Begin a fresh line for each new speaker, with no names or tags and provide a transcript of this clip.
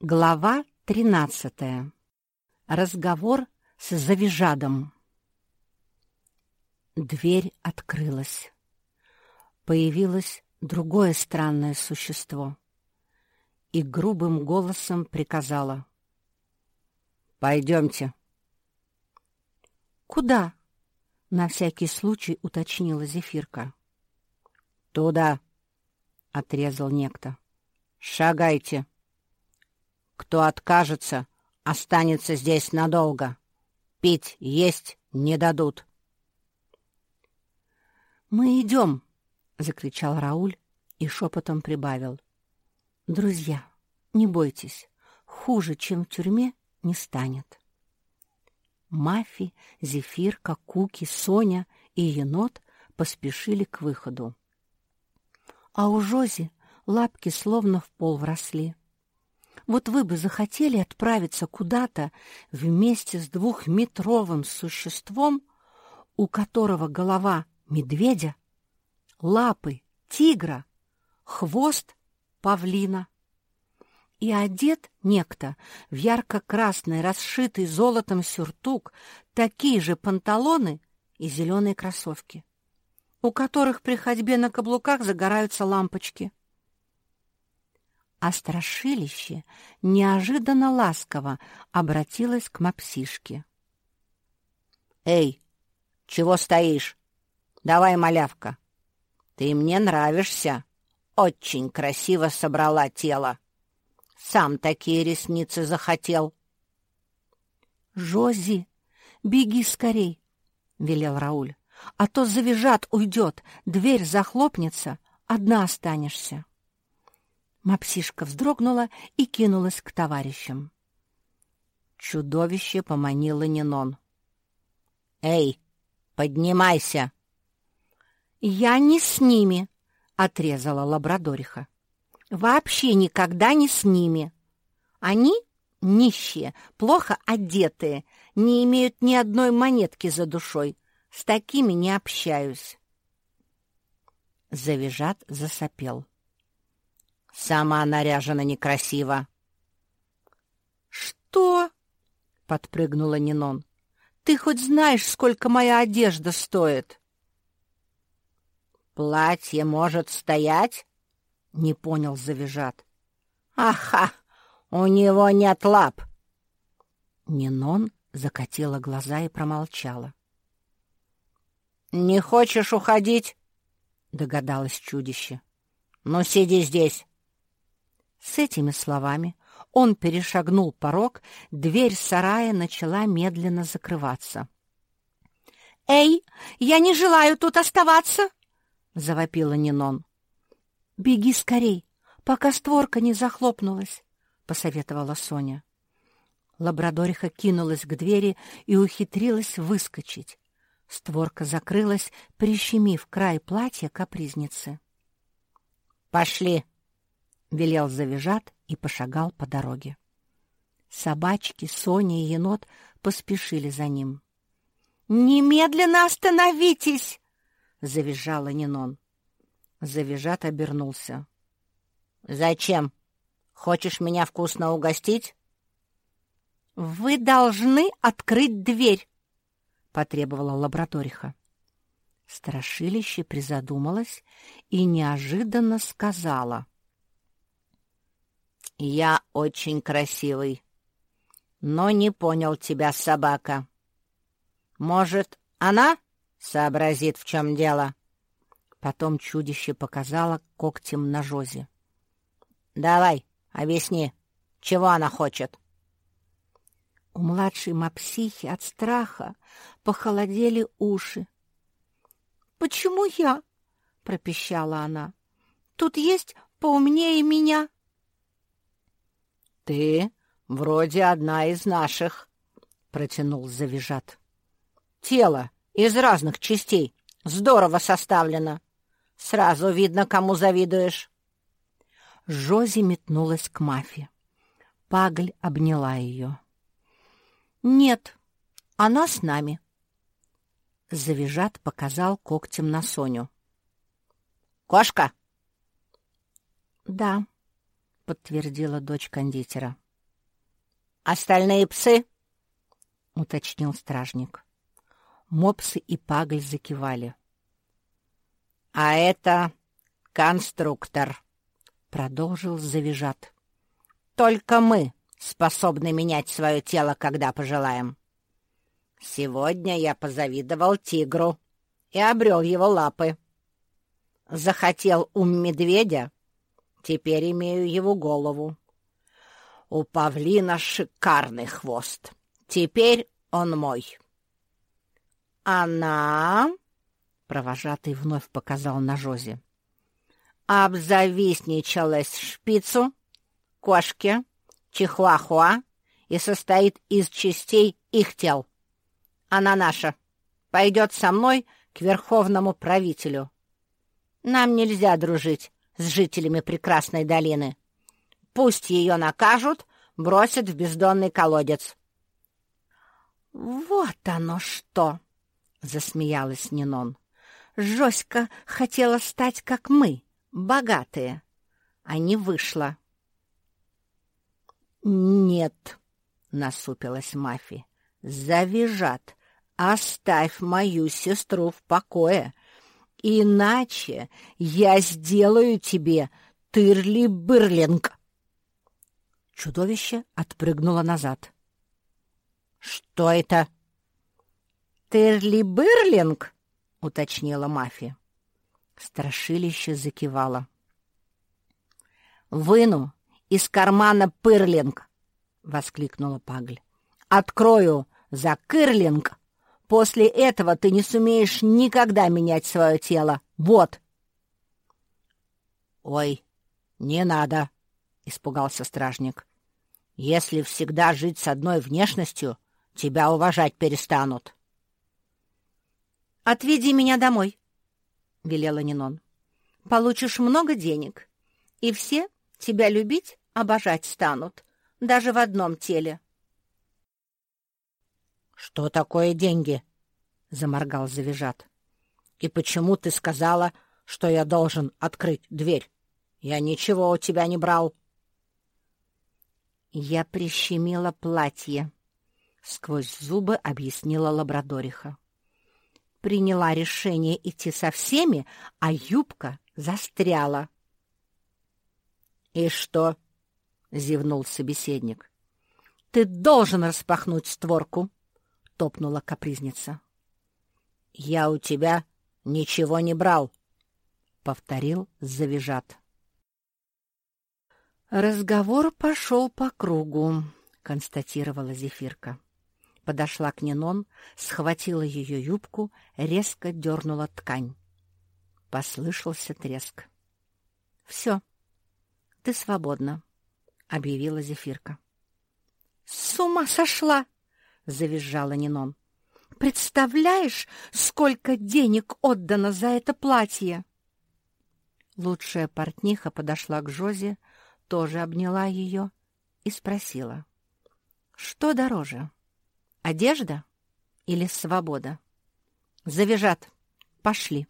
Глава тринадцатая. Разговор с Завижадом. Дверь открылась. Появилось другое странное существо и грубым голосом приказала. «Пойдемте». «Куда?» — на всякий случай уточнила Зефирка. «Туда», — отрезал некто. «Шагайте». Кто откажется, останется здесь надолго. Пить, есть не дадут. «Мы идем!» — закричал Рауль и шепотом прибавил. «Друзья, не бойтесь, хуже, чем в тюрьме, не станет». Мафи, Зефирка, Куки, Соня и енот поспешили к выходу. А у Жози лапки словно в пол вросли. Вот вы бы захотели отправиться куда-то вместе с двухметровым существом, у которого голова медведя, лапы тигра, хвост павлина. И одет некто в ярко-красный, расшитый золотом сюртук, такие же панталоны и зеленые кроссовки, у которых при ходьбе на каблуках загораются лампочки а страшилище неожиданно ласково обратилось к мапсишке. «Эй, чего стоишь? Давай, малявка. Ты мне нравишься. Очень красиво собрала тело. Сам такие ресницы захотел». «Жози, беги скорей!» — велел Рауль. «А то завяжат, уйдет, дверь захлопнется, одна останешься». Мапсишка вздрогнула и кинулась к товарищам. Чудовище поманило Нинон. «Эй, поднимайся!» «Я не с ними!» — отрезала лабрадориха. «Вообще никогда не с ними. Они нищие, плохо одетые, не имеют ни одной монетки за душой. С такими не общаюсь». Завижат засопел. Сама наряжена некрасиво. «Что?» — подпрыгнула Нинон. «Ты хоть знаешь, сколько моя одежда стоит?» «Платье может стоять?» — не понял Завижат. «Аха! У него нет лап!» Нинон закатила глаза и промолчала. «Не хочешь уходить?» — догадалось чудище. «Ну, сиди здесь. С этими словами он перешагнул порог, дверь сарая начала медленно закрываться. «Эй, я не желаю тут оставаться!» — завопила Нинон. «Беги скорей, пока створка не захлопнулась», — посоветовала Соня. Лабрадориха кинулась к двери и ухитрилась выскочить. Створка закрылась, прищемив край платья капризницы. «Пошли!» — велел завяжат и пошагал по дороге. Собачки, Соня и енот поспешили за ним. «Немедленно остановитесь!» — завизжала Нинон. Завяжат обернулся. «Зачем? Хочешь меня вкусно угостить?» «Вы должны открыть дверь!» — потребовала лабораториха. Страшилище призадумалась и неожиданно сказала — «Я очень красивый, но не понял тебя, собака. Может, она сообразит, в чем дело?» Потом чудище показало когтем на Жозе. «Давай, объясни, чего она хочет?» У младшей мапсихи от страха похолодели уши. «Почему я?» — пропищала она. «Тут есть поумнее меня». «Ты вроде одна из наших», — протянул Завижат. «Тело из разных частей, здорово составлено. Сразу видно, кому завидуешь». Жози метнулась к Мафе. Пагль обняла ее. «Нет, она с нами». Завижат показал когтем на Соню. «Кошка?» «Да», подтвердила дочь кондитера. остальные псы?» — уточнил стражник. Мопсы и Пагль закивали. «А это конструктор», — продолжил Завижат. «Только мы способны менять свое тело, когда пожелаем. Сегодня я позавидовал тигру и обрел его лапы. Захотел ум медведя, теперь имею его голову. У павлина шикарный хвост, теперь он мой. Она, провожатый вновь показал на Жозе, обзавистничалась шпицу, кошке, чихуахуа и состоит из частей их тел. Она наша. Пойдет со мной к верховному правителю. Нам нельзя дружить с жителями прекрасной долины. Пусть ее накажут, бросят в бездонный колодец. — Вот оно что! — засмеялась Нинон. — Жоська хотела стать, как мы, богатые, а не вышла. — Нет, — насупилась Мафи, — завяжат. Оставь мою сестру в покое, иначе я сделаю тебе тырли-бырлинг. Чудовище отпрыгнуло назад. — Что это? — Тырли-бырлинг, — уточнила Мафи. Страшилище закивало. — Выну из кармана пырлинг, — воскликнула Пагль. — Открою за кырлинг После этого ты не сумеешь никогда менять свое тело. Вот!» «Ой, не надо!» — испугался стражник. «Если всегда жить с одной внешностью, тебя уважать перестанут».
«Отведи меня домой», — велела Нинон. «Получишь много денег, и все тебя любить, обожать станут, даже в одном теле».
«Что такое деньги?» — заморгал Завижат. «И почему ты сказала, что я должен открыть дверь? Я ничего у тебя не брал». «Я прищемила платье», — сквозь зубы объяснила лабрадориха. «Приняла решение идти со всеми, а юбка застряла». «И что?» — зевнул собеседник. «Ты должен распахнуть створку!» — топнула капризница. — Я у тебя ничего не брал, — повторил Завижат. Разговор пошел по кругу, — констатировала Зефирка. Подошла к Нинон, схватила ее юбку, резко дернула ткань. Послышался треск. — Все, ты свободна, — объявила Зефирка. — С ума сошла! — завизжала Нинон. «Представляешь, сколько денег отдано за это платье?» Лучшая портниха подошла к Жозе, тоже обняла ее и спросила. «Что дороже, одежда или свобода?» «Завяжат. Пошли».